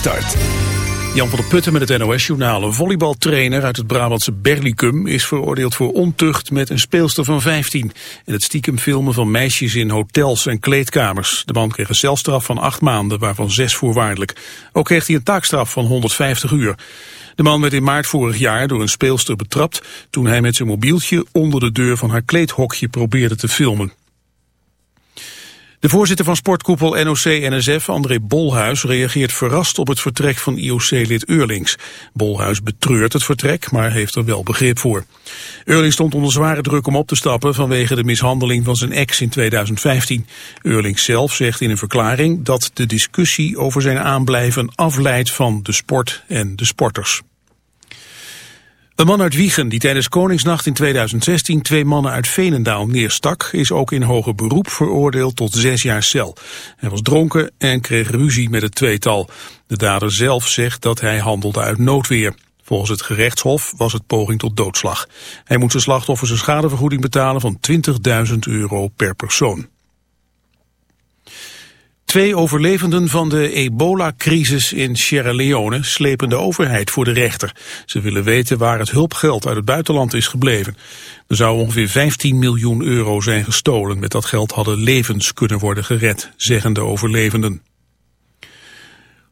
Start. Jan van der Putten met het NOS-journaal. Een volleybaltrainer uit het Brabantse Berlicum is veroordeeld voor ontucht met een speelster van 15. En het stiekem filmen van meisjes in hotels en kleedkamers. De man kreeg een celstraf van 8 maanden, waarvan 6 voorwaardelijk. Ook kreeg hij een taakstraf van 150 uur. De man werd in maart vorig jaar door een speelster betrapt toen hij met zijn mobieltje onder de deur van haar kleedhokje probeerde te filmen. De voorzitter van sportkoepel NOC-NSF, André Bolhuis, reageert verrast op het vertrek van IOC-lid Eurlings. Bolhuis betreurt het vertrek, maar heeft er wel begrip voor. Eurlings stond onder zware druk om op te stappen vanwege de mishandeling van zijn ex in 2015. Eurlings zelf zegt in een verklaring dat de discussie over zijn aanblijven afleidt van de sport en de sporters. Een man uit Wiegen die tijdens Koningsnacht in 2016 twee mannen uit Venendaal neerstak, is ook in hoger beroep veroordeeld tot zes jaar cel. Hij was dronken en kreeg ruzie met het tweetal. De dader zelf zegt dat hij handelde uit noodweer. Volgens het gerechtshof was het poging tot doodslag. Hij moet zijn slachtoffers een schadevergoeding betalen van 20.000 euro per persoon. Twee overlevenden van de ebola-crisis in Sierra Leone slepen de overheid voor de rechter. Ze willen weten waar het hulpgeld uit het buitenland is gebleven. Er zou ongeveer 15 miljoen euro zijn gestolen. Met dat geld hadden levens kunnen worden gered, zeggen de overlevenden.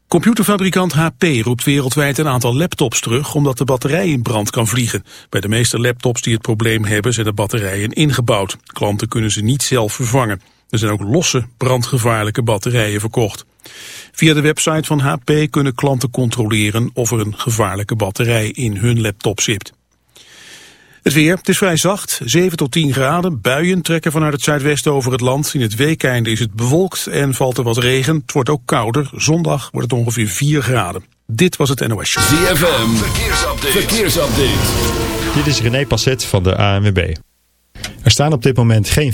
Computerfabrikant HP roept wereldwijd een aantal laptops terug omdat de batterij in brand kan vliegen. Bij de meeste laptops die het probleem hebben zijn de batterijen ingebouwd. Klanten kunnen ze niet zelf vervangen. Er zijn ook losse brandgevaarlijke batterijen verkocht. Via de website van HP kunnen klanten controleren of er een gevaarlijke batterij in hun laptop zit. Het weer, het is vrij zacht, 7 tot 10 graden. Buien trekken vanuit het zuidwesten over het land. In het weekeinde is het bewolkt en valt er wat regen. Het wordt ook kouder. Zondag wordt het ongeveer 4 graden. Dit was het NOS Show. ZFM, verkeersupdate. verkeersupdate. Dit is René Passet van de ANWB. Er staan op dit moment geen...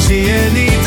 zie je niet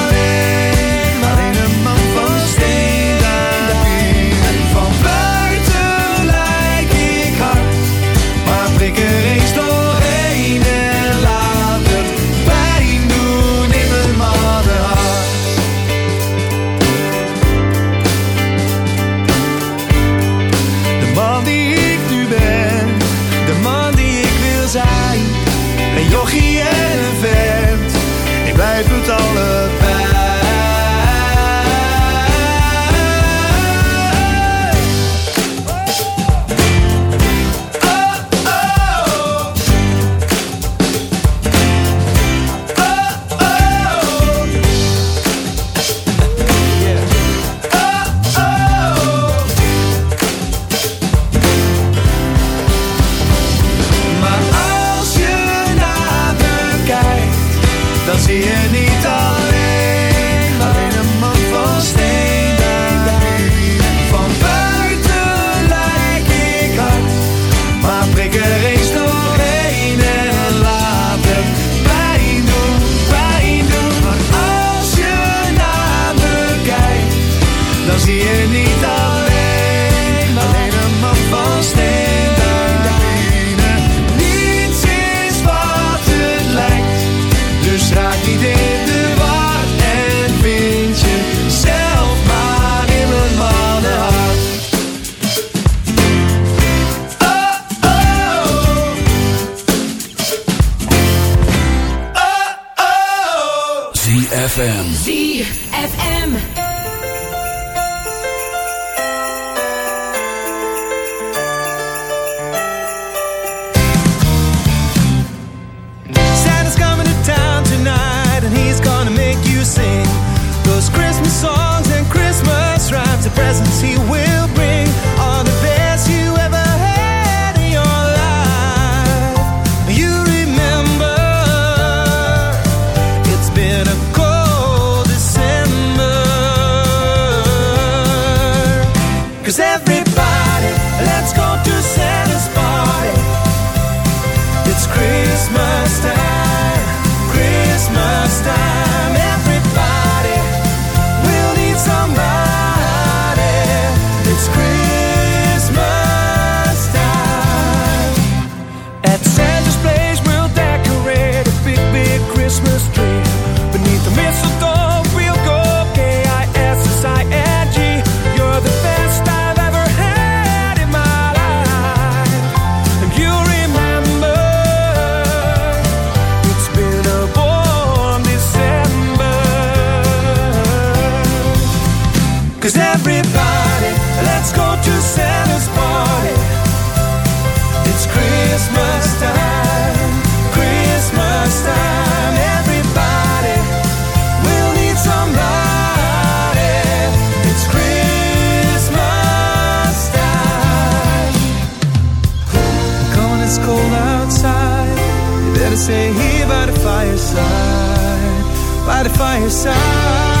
here by the fireside, by the fireside.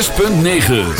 6.9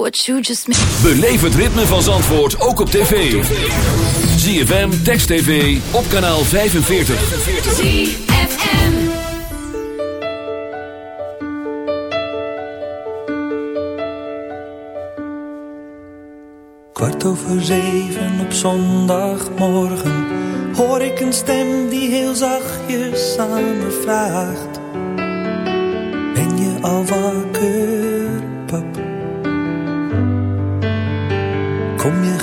what het ritme van Zandvoort ook op tv. ZFM, Text TV, op kanaal 45. ZFM. Kwart over zeven op zondagmorgen hoor ik een stem die heel zachtjes aan me vraagt: Ben je al wakker?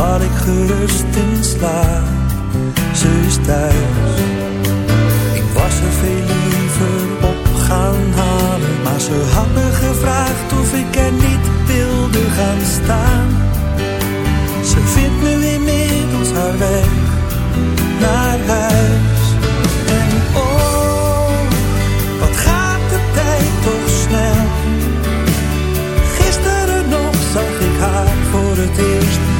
Val ik gerust in slaap ze is thuis. Ik was er veel liever op gaan halen, maar ze had me gevraagd of ik er niet wilde gaan staan. Ze vindt nu inmiddels haar weg naar huis. En oh, wat gaat de tijd toch snel. Gisteren nog zag ik haar voor het eerst,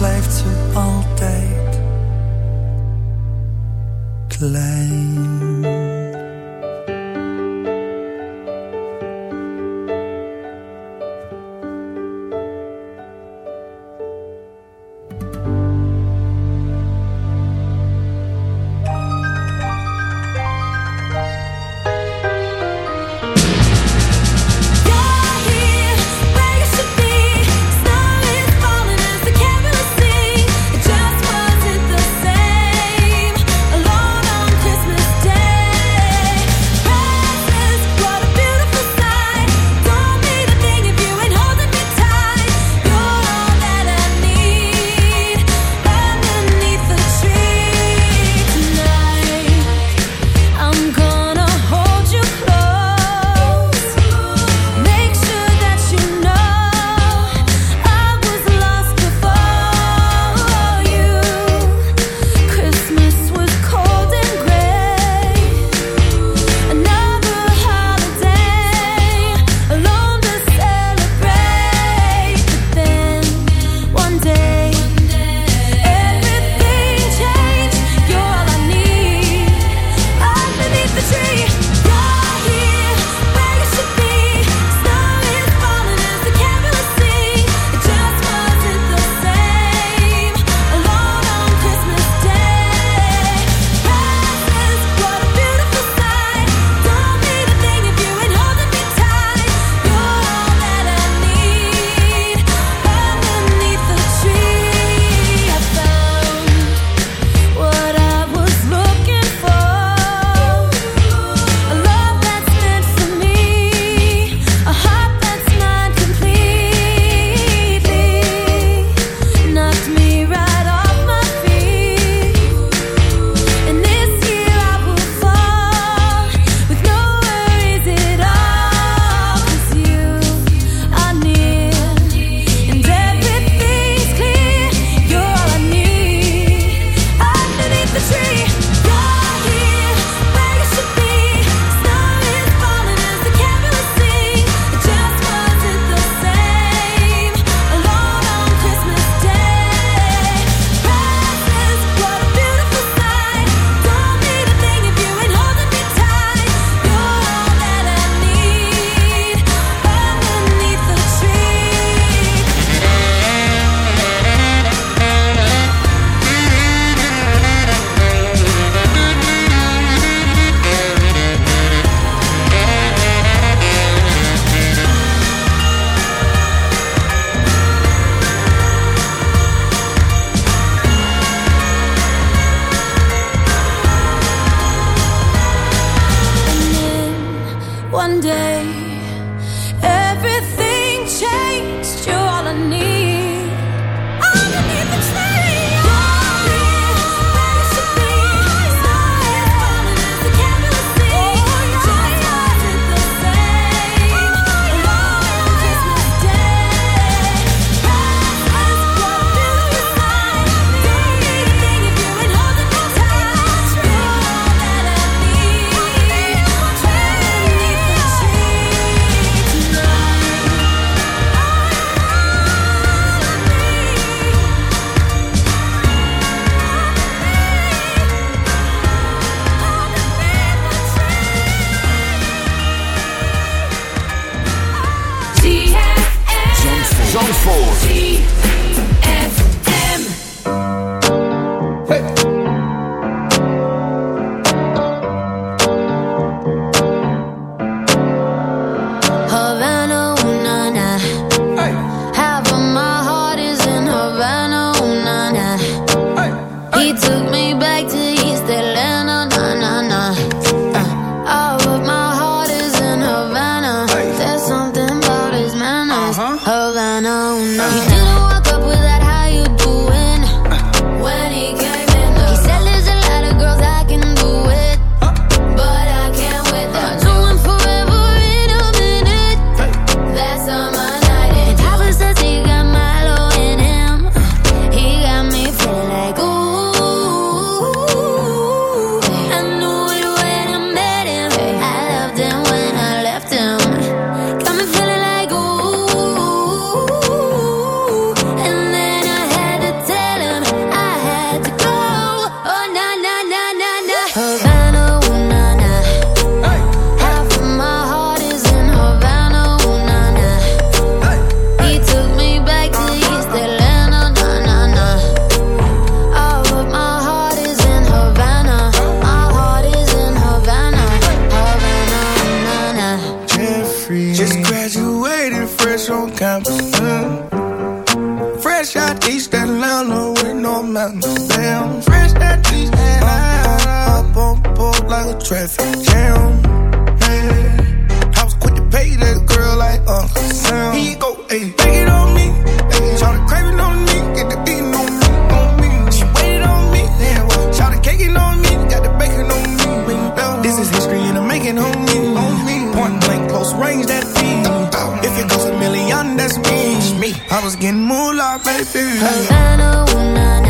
blijft ze altijd klein. sound. Go, ayy. Take it on me. Ayy. Try to on me. Get the beating on me. On me. She waited on me. Damn. Try on me. Got the bacon on me. Ring bell. This is history and I'm making on me. On me. Point blank, close range, that feed. If it goes a million, that's me. I was getting moolah, baby. Havana, ooh, nah, nah.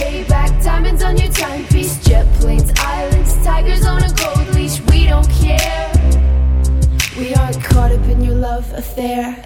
there.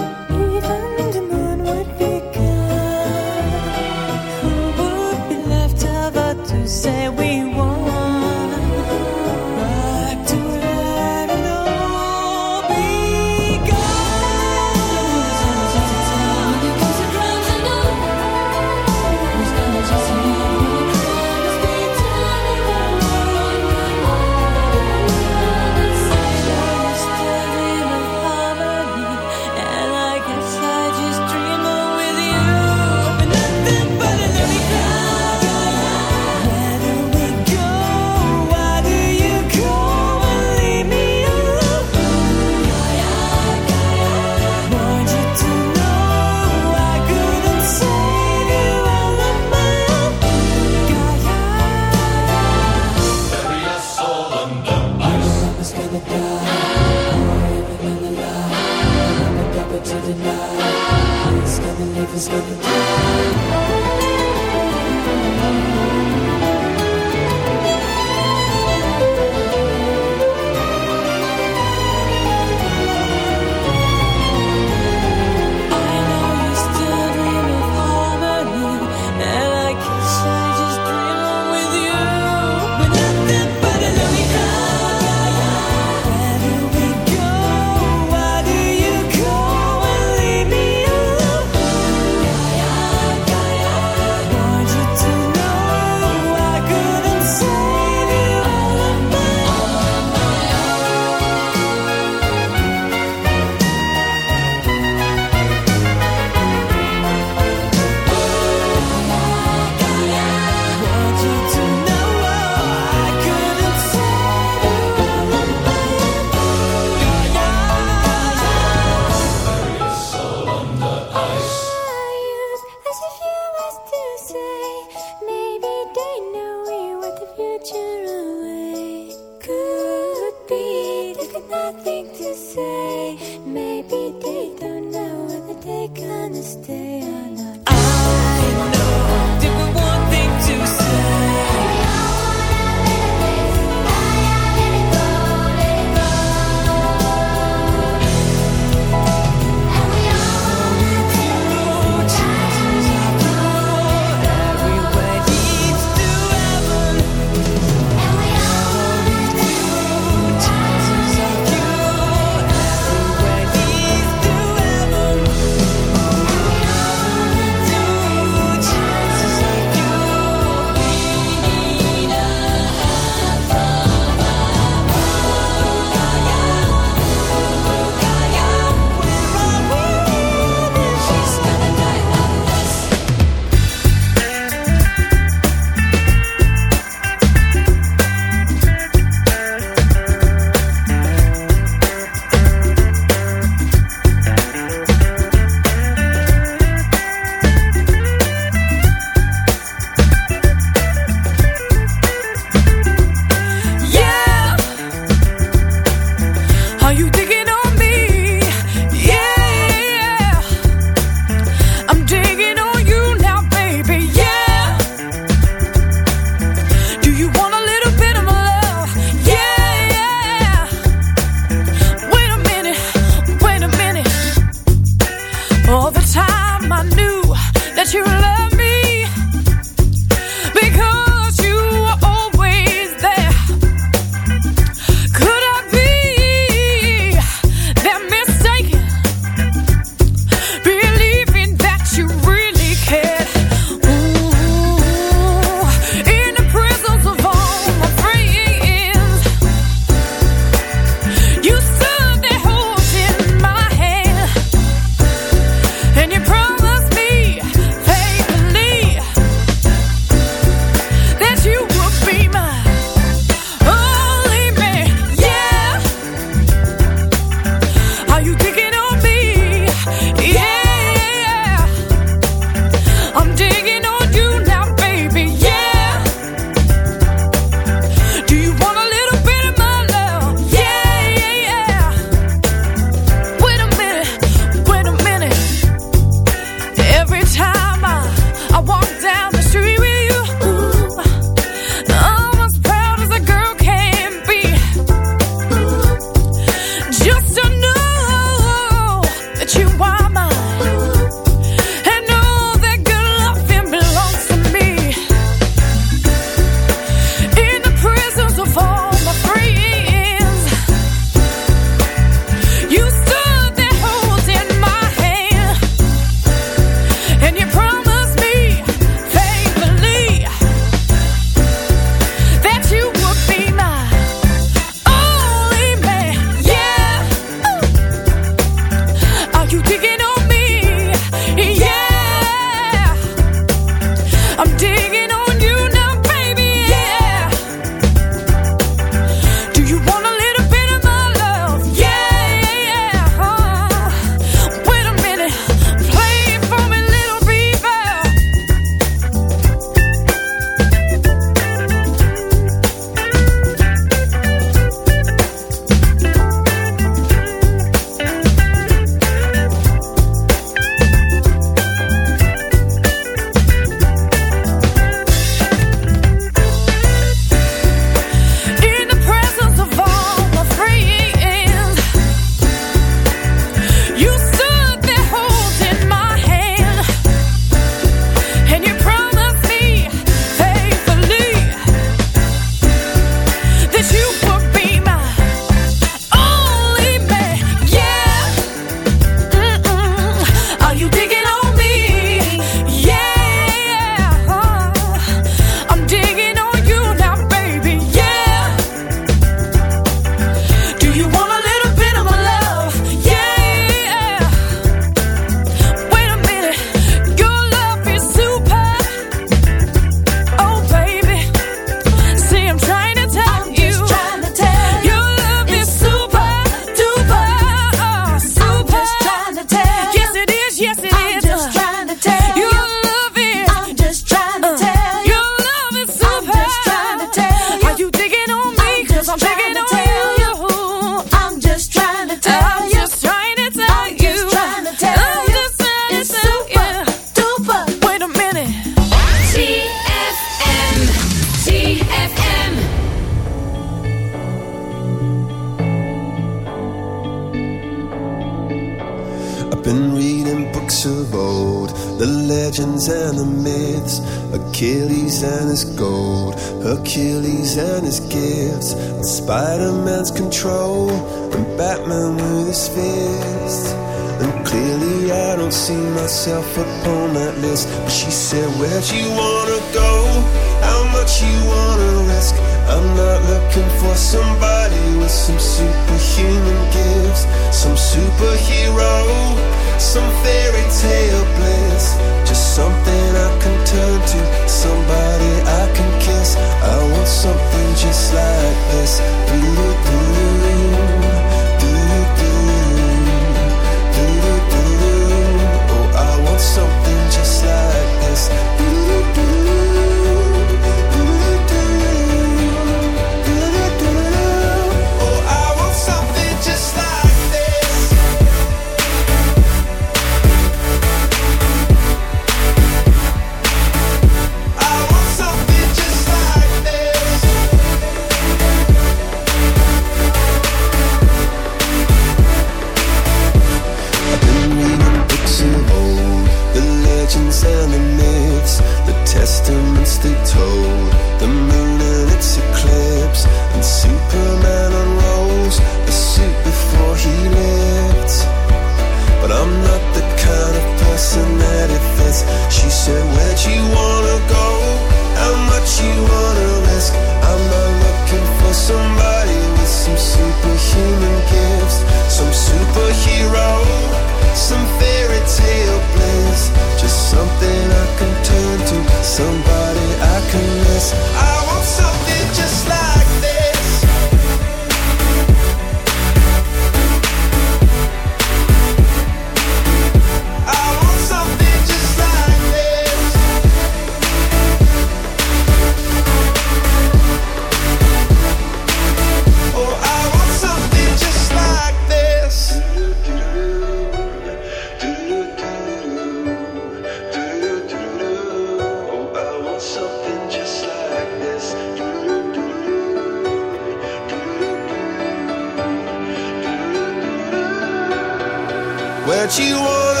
What you wanna